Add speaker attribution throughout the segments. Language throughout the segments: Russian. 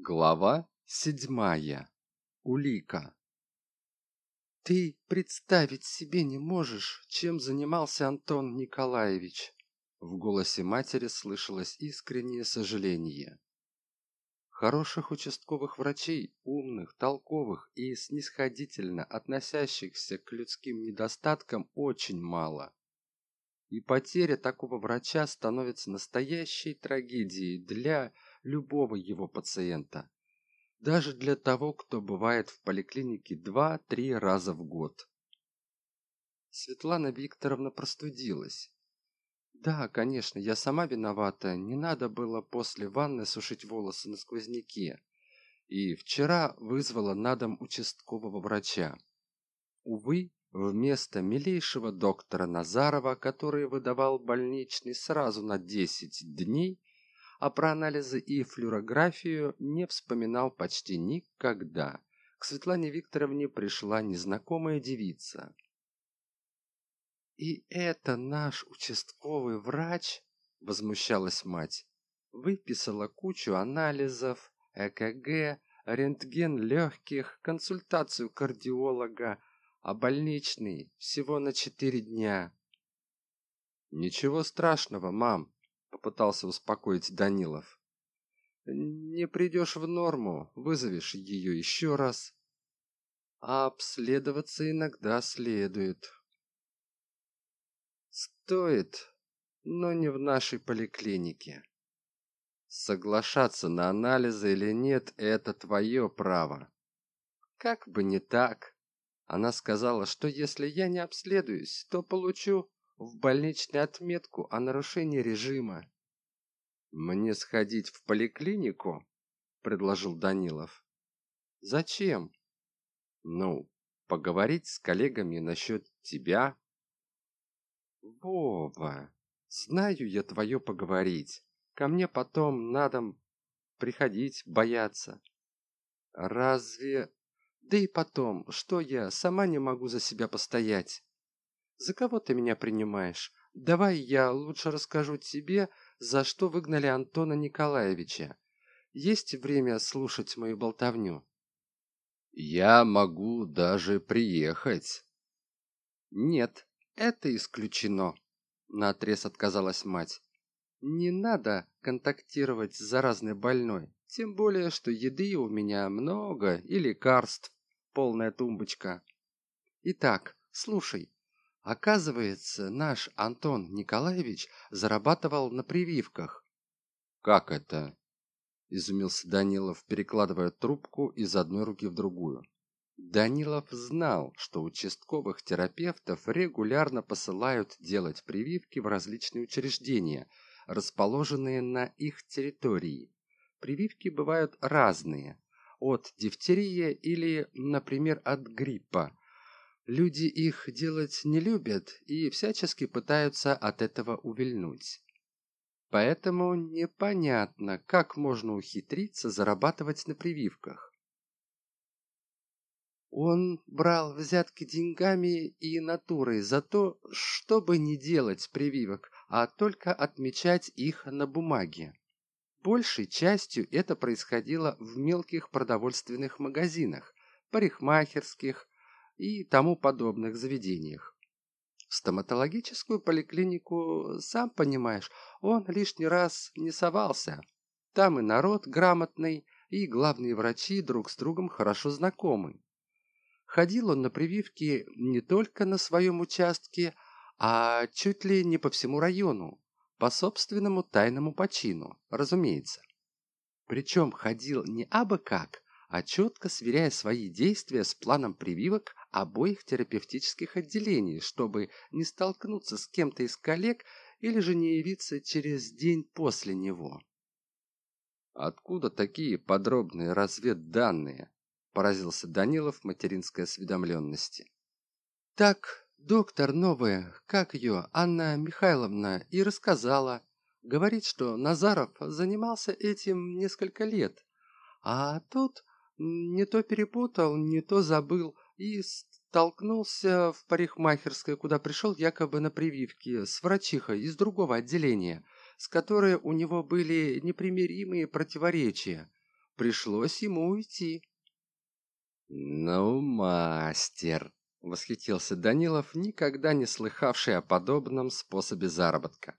Speaker 1: Глава седьмая. Улика. «Ты представить себе не можешь, чем занимался Антон Николаевич!» В голосе матери слышалось искреннее сожаление. Хороших участковых врачей, умных, толковых и снисходительно относящихся к людским недостаткам очень мало. И потеря такого врача становится настоящей трагедией для любого его пациента. Даже для того, кто бывает в поликлинике два-три раза в год. Светлана Викторовна простудилась. Да, конечно, я сама виновата. Не надо было после ванны сушить волосы на сквозняке. И вчера вызвала на дом участкового врача. Увы, вместо милейшего доктора Назарова, который выдавал больничный сразу на 10 дней, а про анализы и флюорографию не вспоминал почти никогда. К Светлане Викторовне пришла незнакомая девица. «И это наш участковый врач?» – возмущалась мать. Выписала кучу анализов, ЭКГ, рентген легких, консультацию кардиолога, а больничный всего на четыре дня. «Ничего страшного, мам», попытался успокоить Данилов. Не придешь в норму, вызовешь ее еще раз. А обследоваться иногда следует. Стоит, но не в нашей поликлинике. Соглашаться на анализы или нет – это твое право. Как бы не так. Она сказала, что если я не обследуюсь, то получу в больничную отметку о нарушении режима. «Мне сходить в поликлинику?» – предложил Данилов. «Зачем?» «Ну, поговорить с коллегами насчет тебя». «Вова, знаю я твое поговорить. Ко мне потом надо приходить, бояться». «Разве...» «Да и потом, что я сама не могу за себя постоять?» За кого ты меня принимаешь? Давай я лучше расскажу тебе, за что выгнали Антона Николаевича. Есть время слушать мою болтовню? Я могу даже приехать. Нет, это исключено. Наотрез отказалась мать. Не надо контактировать с заразной больной, тем более, что еды у меня много и лекарств, полная тумбочка. Итак, слушай, Оказывается, наш Антон Николаевич зарабатывал на прививках. Как это? Изумился Данилов, перекладывая трубку из одной руки в другую. Данилов знал, что участковых терапевтов регулярно посылают делать прививки в различные учреждения, расположенные на их территории. Прививки бывают разные, от дифтерии или, например, от гриппа, Люди их делать не любят и всячески пытаются от этого увильнуть. Поэтому непонятно, как можно ухитриться зарабатывать на прививках. Он брал взятки деньгами и натурой за то, чтобы не делать прививок, а только отмечать их на бумаге. Большей частью это происходило в мелких продовольственных магазинах, парикмахерских, и тому подобных заведениях. В стоматологическую поликлинику, сам понимаешь, он лишний раз не совался. Там и народ грамотный, и главные врачи друг с другом хорошо знакомы. Ходил он на прививки не только на своем участке, а чуть ли не по всему району, по собственному тайному почину, разумеется. Причем ходил не абы как, а четко сверяя свои действия с планом прививок обоих терапевтических отделений, чтобы не столкнуться с кем-то из коллег или же не явиться через день после него. «Откуда такие подробные разведданные?» – поразился Данилов материнской осведомленности. «Так, доктор новая, как ее, Анна Михайловна, и рассказала. Говорит, что Назаров занимался этим несколько лет, а тут не то перепутал, не то забыл, и столкнулся в парикмахерской, куда пришел якобы на прививки, с врачихой из другого отделения, с которой у него были непримиримые противоречия. пришлось ему уйти. «Ну, мастер!» — восхитился Данилов, никогда не слыхавший о подобном способе заработка.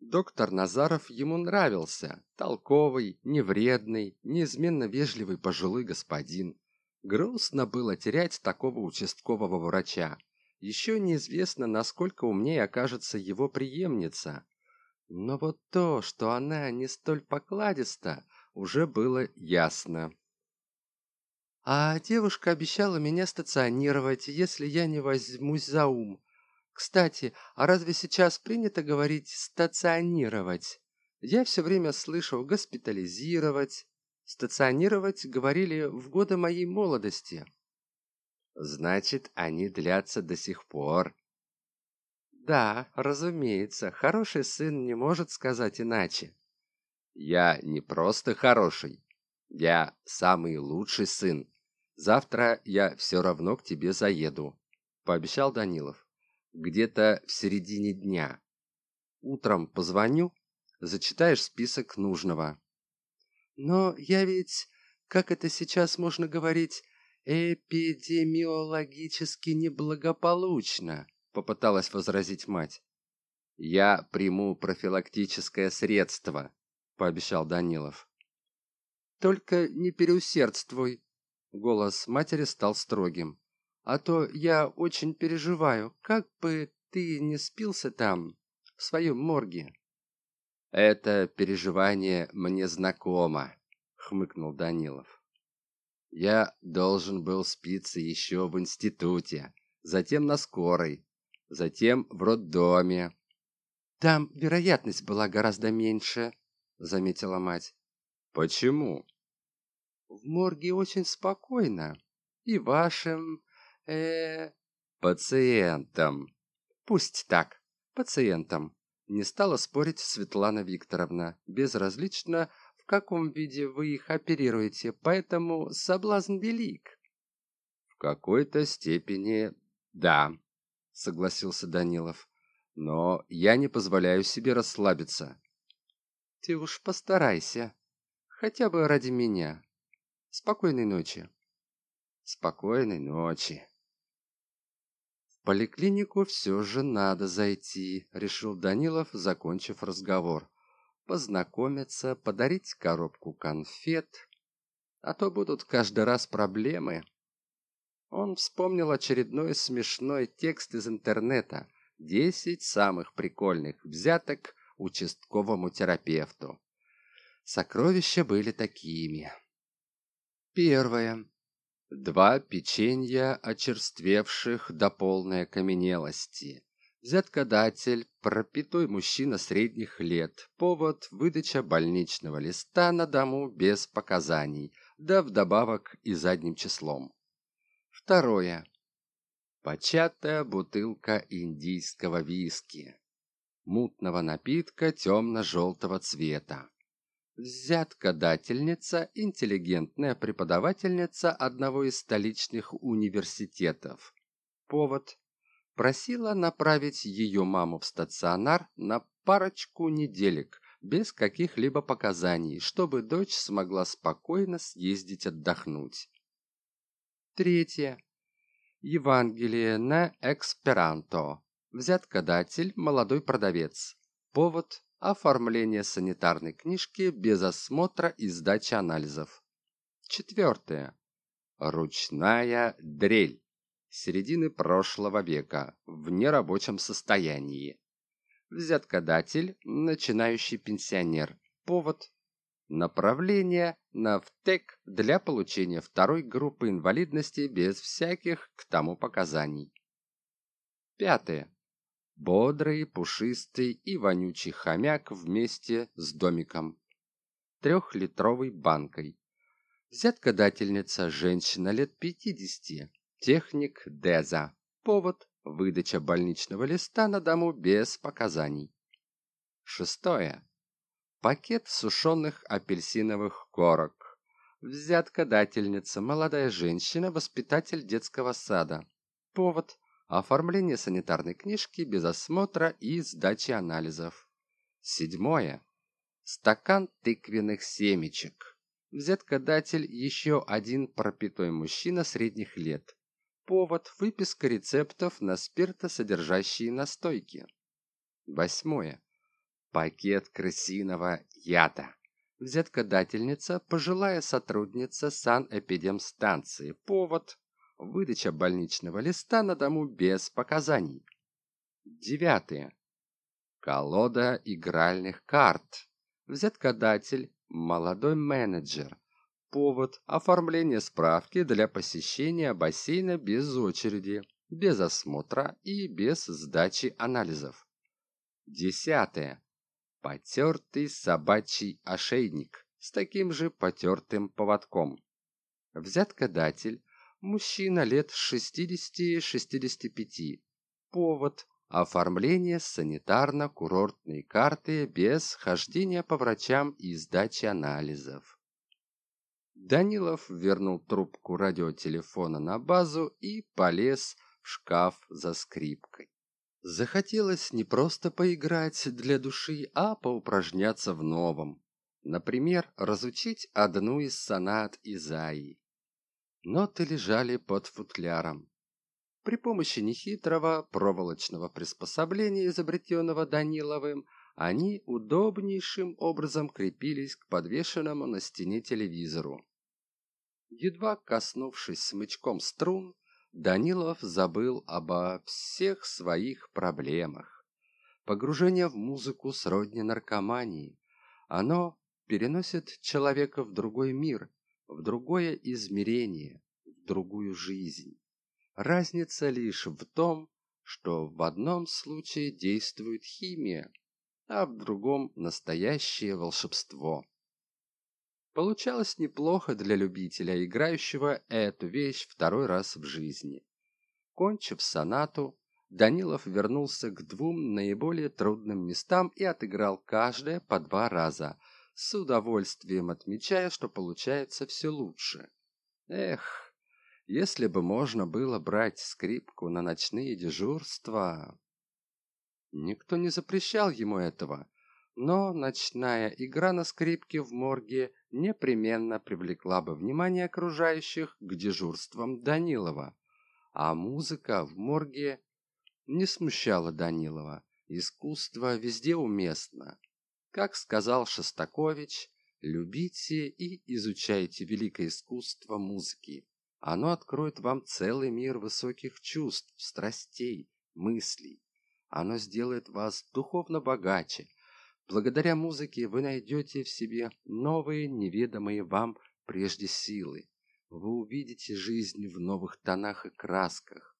Speaker 1: Доктор Назаров ему нравился. Толковый, невредный, неизменно вежливый пожилой господин. Грустно было терять такого участкового врача. Еще неизвестно, насколько умнее окажется его преемница. Но вот то, что она не столь покладиста, уже было ясно. А девушка обещала меня стационировать, если я не возьмусь за ум. Кстати, а разве сейчас принято говорить «стационировать»? Я все время слышу «госпитализировать». Стационировать говорили в годы моей молодости. Значит, они длятся до сих пор. Да, разумеется, хороший сын не может сказать иначе. Я не просто хороший, я самый лучший сын. Завтра я все равно к тебе заеду, пообещал Данилов. Где-то в середине дня. Утром позвоню, зачитаешь список нужного. Но я ведь, как это сейчас можно говорить, эпидемиологически неблагополучно, попыталась возразить мать. Я приму профилактическое средство, пообещал Данилов. Только не переусердствуй, Голос матери стал строгим. «А то я очень переживаю, как бы ты не спился там, в своем морге». «Это переживание мне знакомо», — хмыкнул Данилов. «Я должен был спиться еще в институте, затем на скорой, затем в роддоме». «Там вероятность была гораздо меньше», — заметила мать. «Почему?» в морге очень спокойно. И вашим... э пациентам. Пусть так, пациентам. Не стала спорить Светлана Викторовна. Безразлично, в каком виде вы их оперируете, поэтому соблазн велик. В какой-то степени да, согласился Данилов. Но я не позволяю себе расслабиться. Ты уж постарайся, хотя бы ради меня. Спокойной ночи. Спокойной ночи. Поликлинику все же надо зайти, решил Данилов, закончив разговор. Познакомиться, подарить коробку конфет. А то будут каждый раз проблемы. Он вспомнил очередной смешной текст из интернета. Десять самых прикольных взяток участковому терапевту. Сокровища были такими. Первое. Два печенья, очерствевших до полной окаменелости. Взяткодатель, пропитой мужчина средних лет. Повод – выдача больничного листа на дому без показаний, да вдобавок и задним числом. Второе. Початая бутылка индийского виски. Мутного напитка темно-желтого цвета взяткодательница, интеллигентная преподавательница одного из столичных университетов. Повод. Просила направить ее маму в стационар на парочку неделек, без каких-либо показаний, чтобы дочь смогла спокойно съездить отдохнуть. Третье. Евангелие на эксперанто. Взяткодатель, молодой продавец. Повод оформление санитарной книжки без осмотра и сдачи анализов. Четвертое. Ручная дрель. Середины прошлого века. В нерабочем состоянии. Взяткодатель. Начинающий пенсионер. Повод. Направление на ВТЭК для получения второй группы инвалидности без всяких к тому показаний. Пятое бодрый, пушистый и вонючий хомяк вместе с домиком. Трехлитровой банкой. Взяткодательница женщина лет пятидесяти. Техник Деза. Повод – выдача больничного листа на дому без показаний. Шестое. Пакет сушеных апельсиновых корок. Взяткодательница, молодая женщина, воспитатель детского сада. Повод – оформление санитарной книжки без осмотра и сдачи анализов. Седьмое. Стакан тыквенных семечек. взяткодатель еще один пропитой мужчина средних лет. Повод – выписка рецептов на спиртосодержащие настойки. Восьмое. Пакет крысиного яда. Взяткодательница – пожилая сотрудница санэпидемстанции. Повод – выдача больничного листа на дому без показаний. Девятое. Колода игральных карт. Взяткодатель – молодой менеджер. Повод – оформление справки для посещения бассейна без очереди, без осмотра и без сдачи анализов. Десятое. Потертый собачий ошейник с таким же потертым поводком. Взяткодатель – мужчина лет 60-65. Повод – оформление санитарно-курортной карты без хождения по врачам и сдачи анализов. Данилов вернул трубку радиотелефона на базу и полез в шкаф за скрипкой. Захотелось не просто поиграть для души, а поупражняться в новом. Например, разучить одну из сонат Изаи. Ноты лежали под футляром. При помощи нехитрого проволочного приспособления, изобретенного Даниловым, они удобнейшим образом крепились к подвешенному на стене телевизору. Едва коснувшись смычком струн, Данилов забыл обо всех своих проблемах. Погружение в музыку сродни наркомании. Оно переносит человека в другой мир, в другое измерение, в другую жизнь. Разница лишь в том, что в одном случае действует химия, а в другом настоящее волшебство. Получалось неплохо для любителя, играющего эту вещь второй раз в жизни. Кончив сонату, Данилов вернулся к двум наиболее трудным местам и отыграл каждое по два раза, с удовольствием отмечая, что получается все лучше. Эх, если бы можно было брать скрипку на ночные дежурства... Никто не запрещал ему этого, но ночная игра на скрипке в морге непременно привлекла бы внимание окружающих к дежурствам Данилова, а музыка в морге не смущала Данилова. Искусство везде уместно. Как сказал Шостакович, любите и изучайте великое искусство музыки. Оно откроет вам целый мир высоких чувств, страстей, мыслей. Оно сделает вас духовно богаче, Благодаря музыке вы найдете в себе новые, неведомые вам прежде силы. Вы увидите жизнь в новых тонах и красках.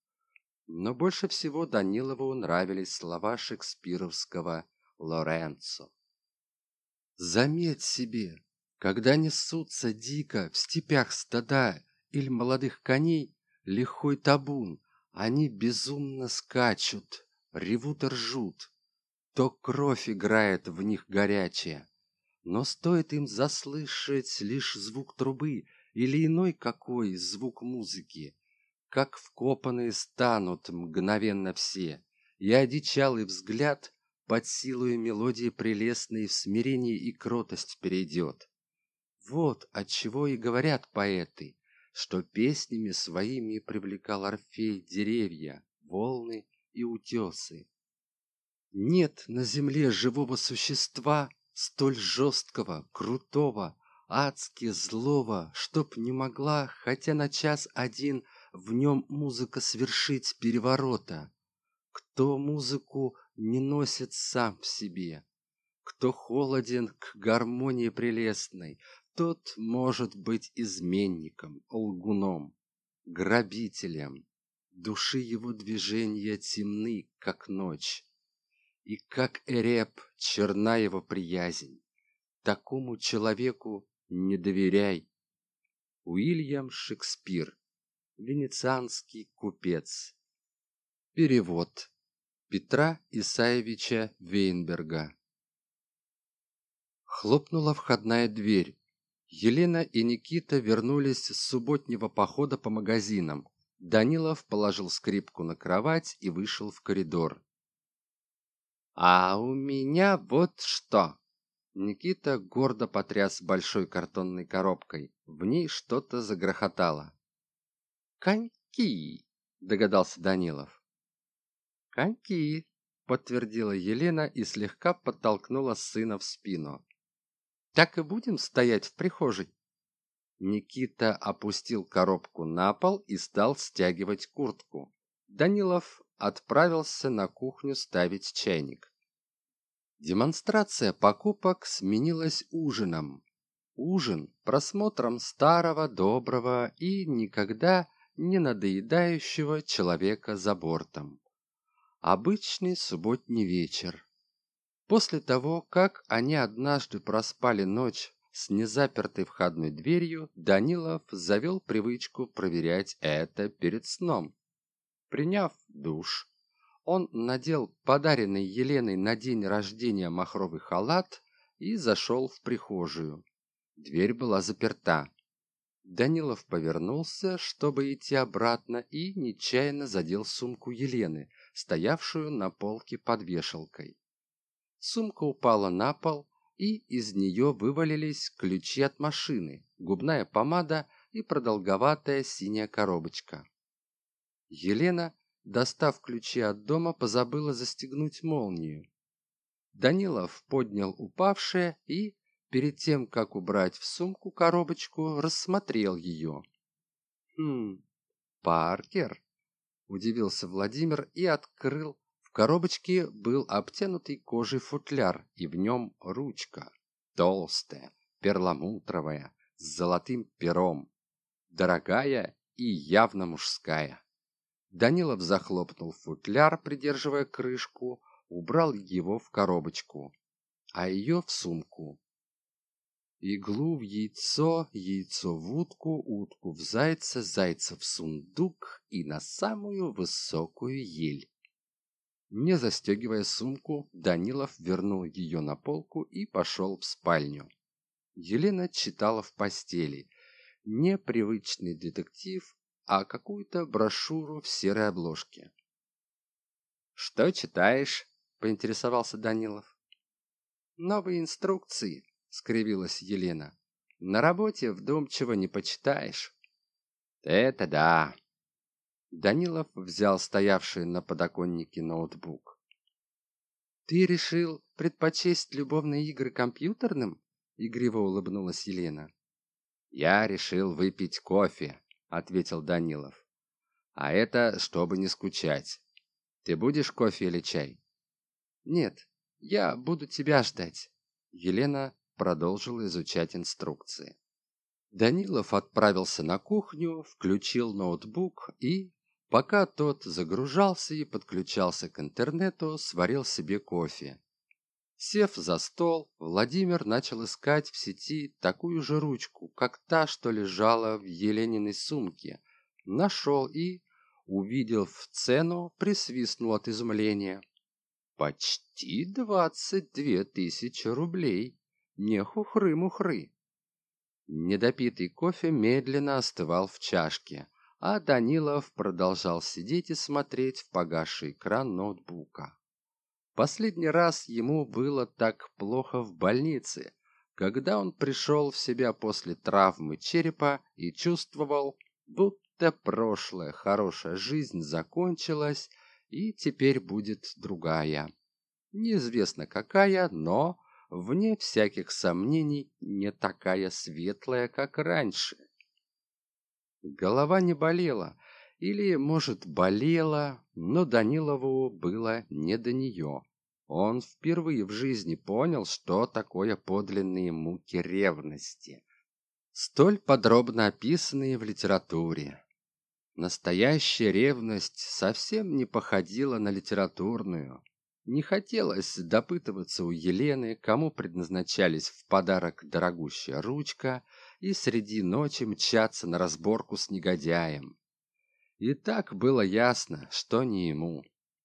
Speaker 1: Но больше всего Данилову нравились слова шекспировского Лоренцо. Заметь себе, когда несутся дико в степях стада или молодых коней лихой табун, они безумно скачут, ревут и ржут, то кровь играет в них горячая. Но стоит им заслышать лишь звук трубы или иной какой звук музыки, как вкопанные станут мгновенно все, и одичалый взгляд под силой мелодии прелестной в смирении и кротость перейдет. Вот отчего и говорят поэты, что песнями своими привлекал Орфей деревья, волны и утесы. Нет на земле живого существа, столь жесткого, крутого, адски злого, чтоб не могла, хотя на час один, в нем музыка свершить переворота. Кто музыку не носит сам в себе, кто холоден к гармонии прелестной, тот может быть изменником, лгуном, грабителем. Души его движения темны, как ночь и как Эреб черна его приязнь. Такому человеку не доверяй. Уильям Шекспир. Венецианский купец. Перевод. Петра Исаевича Вейнберга. Хлопнула входная дверь. Елена и Никита вернулись с субботнего похода по магазинам. Данилов положил скрипку на кровать и вышел в коридор. «А у меня вот что!» Никита гордо потряс большой картонной коробкой. В ней что-то загрохотало. «Коньки!» – догадался Данилов. «Коньки!» – подтвердила Елена и слегка подтолкнула сына в спину. «Так и будем стоять в прихожей?» Никита опустил коробку на пол и стал стягивать куртку. Данилов отправился на кухню ставить чайник. Демонстрация покупок сменилась ужином. Ужин просмотром старого, доброго и никогда не надоедающего человека за бортом. Обычный субботний вечер. После того, как они однажды проспали ночь с незапертой входной дверью, Данилов завел привычку проверять это перед сном. Приняв душ, он надел подаренный Еленой на день рождения махровый халат и зашел в прихожую. Дверь была заперта. Данилов повернулся, чтобы идти обратно, и нечаянно задел сумку Елены, стоявшую на полке под вешалкой. Сумка упала на пол, и из нее вывалились ключи от машины, губная помада и продолговатая синяя коробочка. Елена достав ключи от дома, позабыла застегнуть молнию. Данилов поднял упавшее и, перед тем, как убрать в сумку коробочку, рассмотрел ее. «Хм, Паркер?» – удивился Владимир и открыл. В коробочке был обтянутый кожей футляр, и в нем ручка. Толстая, перламутровая, с золотым пером. Дорогая и явно мужская. Данилов захлопнул футляр, придерживая крышку, убрал его в коробочку, а ее в сумку. Иглу в яйцо, яйцо в утку, утку в зайца, зайца в сундук и на самую высокую ель. Не застегивая сумку, Данилов вернул ее на полку и пошел в спальню. Елена читала в постели. Непривычный детектив а какую-то брошюру в серой обложке. «Что читаешь?» – поинтересовался Данилов. «Новые инструкции», – скривилась Елена. «На работе вдумчиво не почитаешь». «Это да». Данилов взял стоявший на подоконнике ноутбук. «Ты решил предпочесть любовные игры компьютерным?» – игриво улыбнулась Елена. «Я решил выпить кофе», ответил данилов а это чтобы не скучать ты будешь кофе или чай нет я буду тебя ждать елена продолжила изучать инструкции данилов отправился на кухню включил ноутбук и пока тот загружался и подключался к интернету сварил себе кофе Сев за стол, Владимир начал искать в сети такую же ручку, как та, что лежала в Елениной сумке. Нашел и, увидев цену, присвистнул от изумления. Почти двадцать две тысячи рублей. Не хухры-мухры. Недопитый кофе медленно остывал в чашке, а Данилов продолжал сидеть и смотреть в погасший экран ноутбука. Последний раз ему было так плохо в больнице, когда он пришел в себя после травмы черепа и чувствовал, будто прошлая хорошая жизнь закончилась и теперь будет другая. Неизвестно какая, но, вне всяких сомнений, не такая светлая, как раньше. Голова не болела, или, может, болела, но Данилову было не до нее. Он впервые в жизни понял, что такое подлинные муки ревности, столь подробно описанные в литературе. Настоящая ревность совсем не походила на литературную. Не хотелось допытываться у Елены, кому предназначались в подарок дорогущая ручка, и среди ночи мчаться на разборку с негодяем. И так было ясно, что не ему.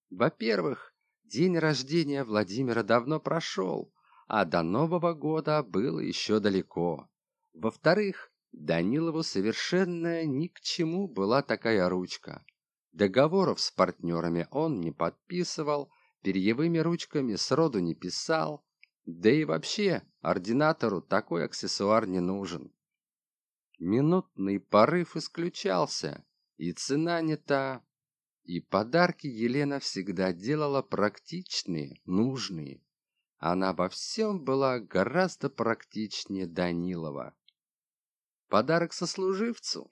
Speaker 1: Во-первых, День рождения Владимира давно прошел, а до Нового года было еще далеко. Во-вторых, Данилову совершенно ни к чему была такая ручка. Договоров с партнерами он не подписывал, перьевыми ручками сроду не писал, Да и вообще, ординатору такой аксессуар не нужен. Минутный порыв исключался, и цена не та. И подарки Елена всегда делала практичные, нужные. Она во всем была гораздо практичнее Данилова. Подарок сослуживцу?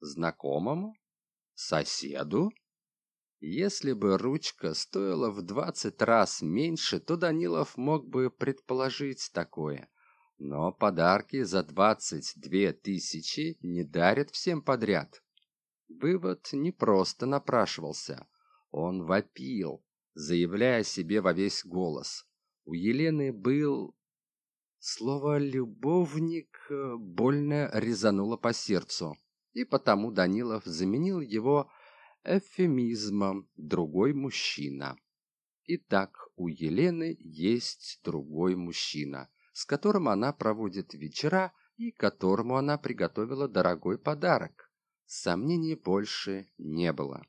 Speaker 1: Знакомому? Соседу? Если бы ручка стоила в двадцать раз меньше, то Данилов мог бы предположить такое. Но подарки за двадцать две тысячи не дарят всем подряд. Вывод не просто напрашивался. Он вопил, заявляя себе во весь голос. У Елены был... Слово «любовник» больно резануло по сердцу, и потому Данилов заменил его эвфемизмом «другой мужчина». Итак, у Елены есть другой мужчина, с которым она проводит вечера и которому она приготовила дорогой подарок. Сомнений больше не было.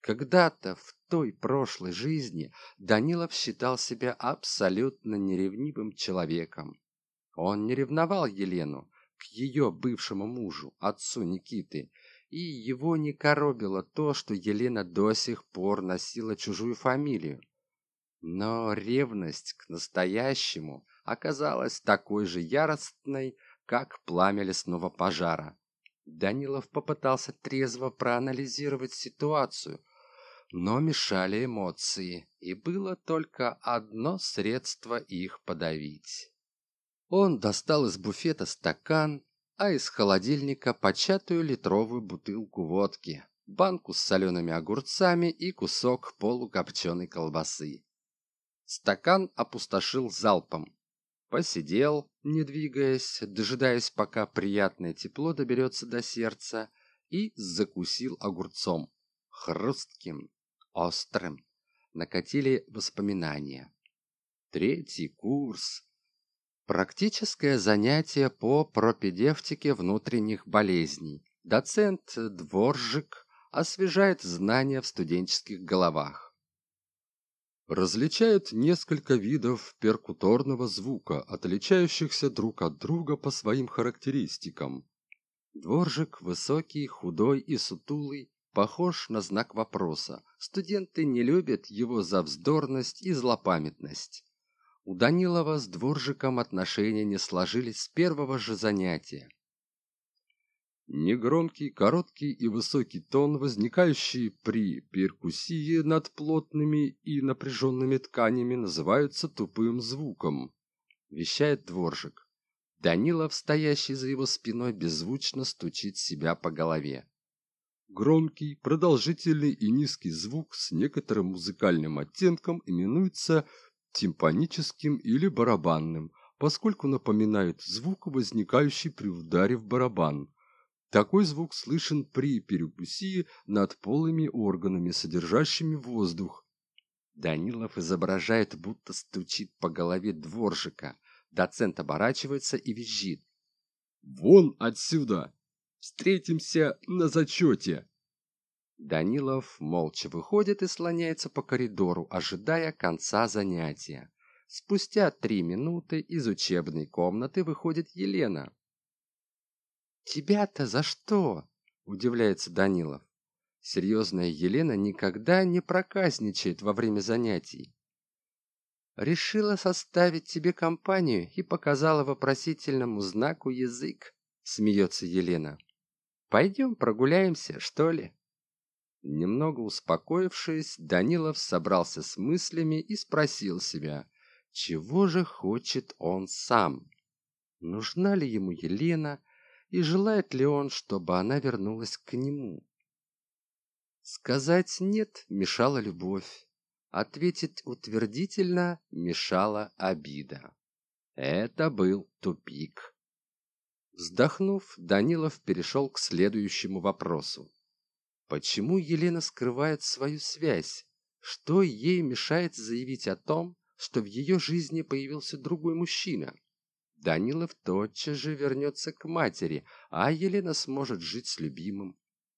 Speaker 1: Когда-то в той прошлой жизни Данилов считал себя абсолютно неревнивым человеком. Он не ревновал Елену к ее бывшему мужу, отцу Никиты, и его не коробило то, что Елена до сих пор носила чужую фамилию. Но ревность к настоящему оказалась такой же яростной, как пламя лесного пожара. Данилов попытался трезво проанализировать ситуацию – но мешали эмоции, и было только одно средство их подавить. Он достал из буфета стакан, а из холодильника початую литровую бутылку водки, банку с солеными огурцами и кусок полукопченой колбасы. Стакан опустошил залпом. Посидел, не двигаясь, дожидаясь, пока приятное тепло доберется до сердца, и закусил огурцом, хрустким, острым. Накатили воспоминания. Третий курс. Практическое занятие по пропедевтике внутренних болезней. Доцент Дворжик освежает знания в студенческих головах. Различает несколько видов перкуторного звука, отличающихся друг от друга по своим характеристикам. Дворжик высокий, худой и сутулый, похож на знак вопроса. Студенты не любят его за вздорность и злопамятность. У Данилова с дворжиком отношения не сложились с первого же занятия. Негромкий, короткий и высокий тон, возникающий при перкуссии над плотными и напряженными тканями, называются тупым звуком, вещает дворжик. Данилов, стоящий за его спиной, беззвучно стучит себя по голове. Громкий, продолжительный и низкий звук с некоторым музыкальным оттенком именуется тимпаническим или барабанным, поскольку напоминает звук, возникающий при ударе в барабан. Такой звук слышен при перекусии над полыми органами, содержащими воздух. Данилов изображает, будто стучит по голове дворжика. Доцент оборачивается и визжит. «Вон отсюда!» Встретимся на зачете!» Данилов молча выходит и слоняется по коридору, ожидая конца занятия. Спустя три минуты из учебной комнаты выходит Елена. «Тебя-то за что?» – удивляется Данилов. Серьезная Елена никогда не проказничает во время занятий. «Решила составить тебе компанию и показала вопросительному знаку язык», – смеется Елена. Пойдем прогуляемся, что ли?» Немного успокоившись, Данилов собрался с мыслями и спросил себя, чего же хочет он сам? Нужна ли ему Елена и желает ли он, чтобы она вернулась к нему? Сказать «нет» мешала любовь, ответить утвердительно мешала обида. Это был тупик. Вздохнув, Данилов перешел к следующему вопросу. Почему Елена скрывает свою связь? Что ей мешает заявить о том, что в ее жизни появился другой мужчина? Данилов тотчас же вернется к матери, а Елена сможет жить с любимым.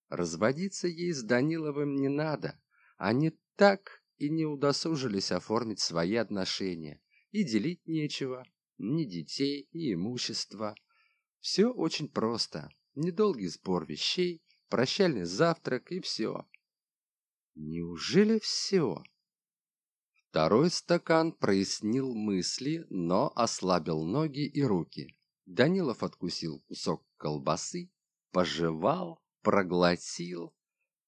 Speaker 1: Разводиться ей с Даниловым не надо. Они так и не удосужились оформить свои отношения. и делить нечего, ни детей, ни имущества. Все очень просто. Недолгий сбор вещей, прощальный завтрак и все. Неужели все? Второй стакан прояснил мысли, но ослабил ноги и руки. Данилов откусил кусок колбасы, пожевал, проглотил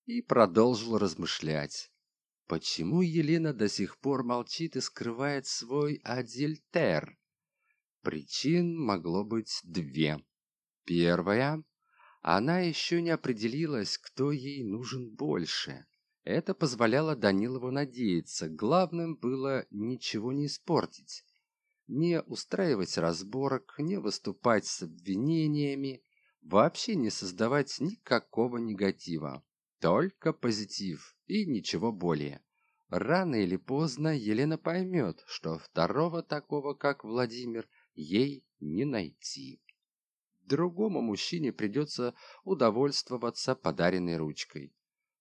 Speaker 1: и продолжил размышлять. Почему Елена до сих пор молчит и скрывает свой адильтер? Причин могло быть две. Первая. Она еще не определилась, кто ей нужен больше. Это позволяло Данилову надеяться. Главным было ничего не испортить. Не устраивать разборок, не выступать с обвинениями, вообще не создавать никакого негатива. Только позитив и ничего более. Рано или поздно Елена поймет, что второго такого, как Владимир, ей не найти. Другому мужчине придется удовольствоваться подаренной ручкой.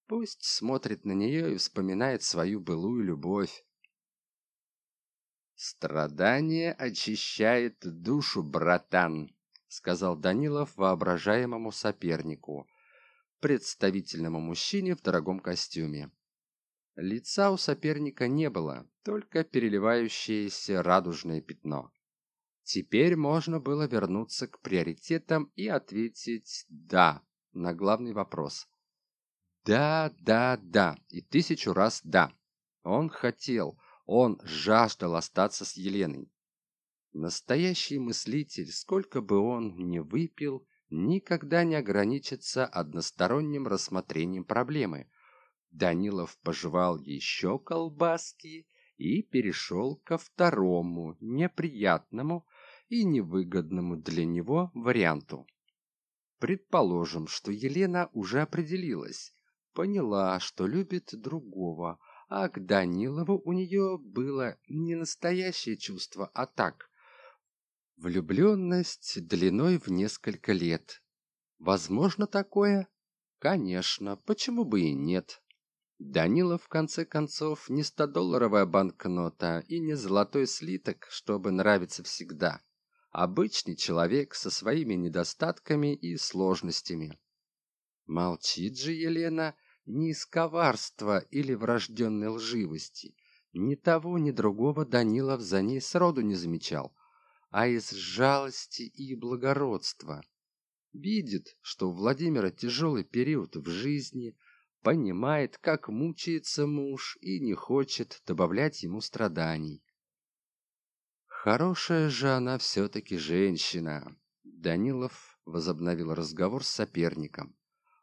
Speaker 1: Пусть смотрит на нее и вспоминает свою былую любовь. «Страдание очищает душу, братан», — сказал Данилов воображаемому сопернику, представительному мужчине в дорогом костюме. Лица у соперника не было, только переливающееся радужное пятно. Теперь можно было вернуться к приоритетам и ответить «да» на главный вопрос. Да, да, да, и тысячу раз да. Он хотел, он жаждал остаться с Еленой. Настоящий мыслитель, сколько бы он ни выпил, никогда не ограничится односторонним рассмотрением проблемы. Данилов пожевал еще колбаски и перешел ко второму, неприятному и невыгодному для него варианту. Предположим, что Елена уже определилась, поняла, что любит другого, а к Данилову у нее было не настоящее чувство, а так, Влюбленность длиной в несколько лет. Возможно такое? Конечно, почему бы и нет? Данила, в конце концов, не 100-долларовая банкнота и не золотой слиток, чтобы нравиться всегда. Обычный человек со своими недостатками и сложностями. Молчит же Елена не из коварства или врожденной лживости. Ни того, ни другого Данилов за ней сроду не замечал а из жалости и благородства. Видит, что у Владимира тяжелый период в жизни, понимает, как мучается муж и не хочет добавлять ему страданий. Хорошая же она все-таки женщина. Данилов возобновил разговор с соперником.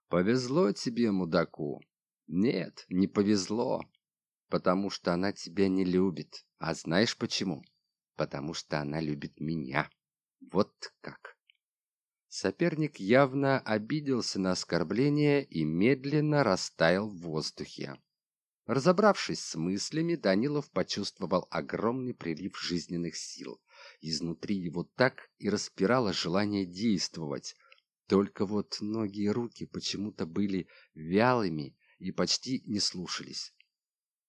Speaker 1: Повезло тебе, мудаку. Нет, не повезло, потому что она тебя не любит. А знаешь почему? потому что она любит меня. Вот как. Соперник явно обиделся на оскорбление и медленно растаял в воздухе. Разобравшись с мыслями, Данилов почувствовал огромный прилив жизненных сил. Изнутри его так и распирало желание действовать. Только вот ноги и руки почему-то были вялыми и почти не слушались.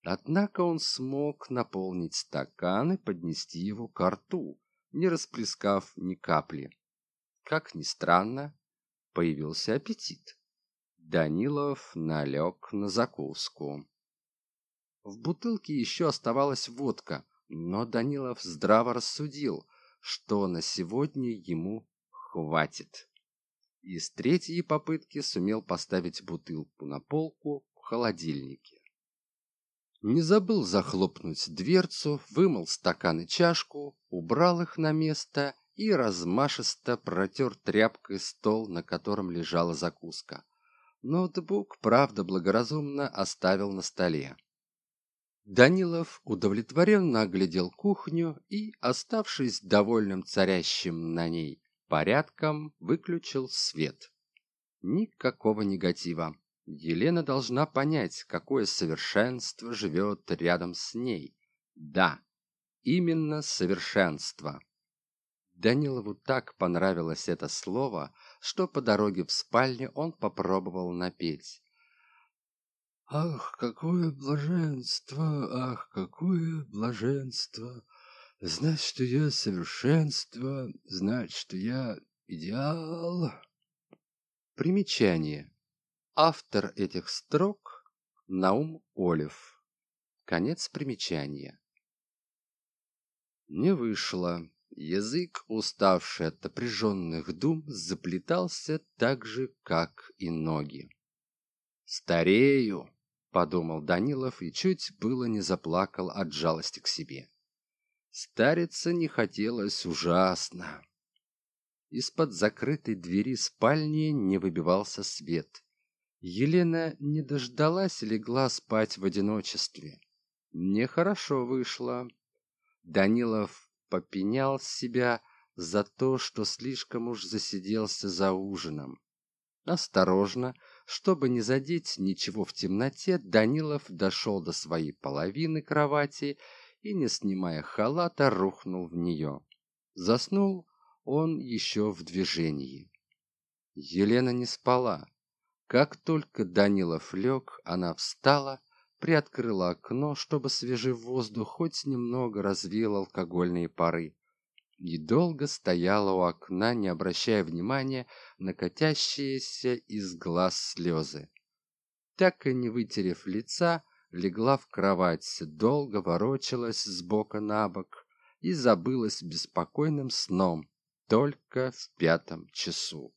Speaker 1: Однако он смог наполнить стакан и поднести его к рту, не расплескав ни капли. Как ни странно, появился аппетит. Данилов налег на закуску. В бутылке еще оставалась водка, но Данилов здраво рассудил, что на сегодня ему хватит. И с третьей попытки сумел поставить бутылку на полку в холодильнике. Не забыл захлопнуть дверцу, вымыл стакан и чашку, убрал их на место и размашисто протер тряпкой стол, на котором лежала закуска. Ноутбук, правда, благоразумно оставил на столе. Данилов удовлетворенно оглядел кухню и, оставшись довольным царящим на ней порядком, выключил свет. Никакого негатива. Елена должна понять, какое совершенство живет рядом с ней. Да, именно совершенство. Данилову так понравилось это слово, что по дороге в спальню он попробовал напеть. Ах, какое блаженство, ах, какое блаженство! Знать, что я совершенство, знать, что я идеал. Примечание. Автор этих строк – Наум Олев. Конец примечания. Не вышло. Язык, уставший от напряженных дум, заплетался так же, как и ноги. «Старею!» — подумал Данилов и чуть было не заплакал от жалости к себе. Стариться не хотелось ужасно. Из-под закрытой двери спальни не выбивался свет. Елена не дождалась и легла спать в одиночестве. Нехорошо вышло. Данилов попенял себя за то, что слишком уж засиделся за ужином. Осторожно, чтобы не задеть ничего в темноте, Данилов дошел до своей половины кровати и, не снимая халата, рухнул в нее. Заснул он еще в движении. Елена не спала. Как только Данилов лег, она встала, приоткрыла окно, чтобы свежий воздух хоть немного развеял алкогольные пары. И долго стояла у окна, не обращая внимания на катящиеся из глаз слезы. Так и не вытерев лица, легла в кровать, долго ворочалась с бока на бок и забылась беспокойным сном только в пятом часу.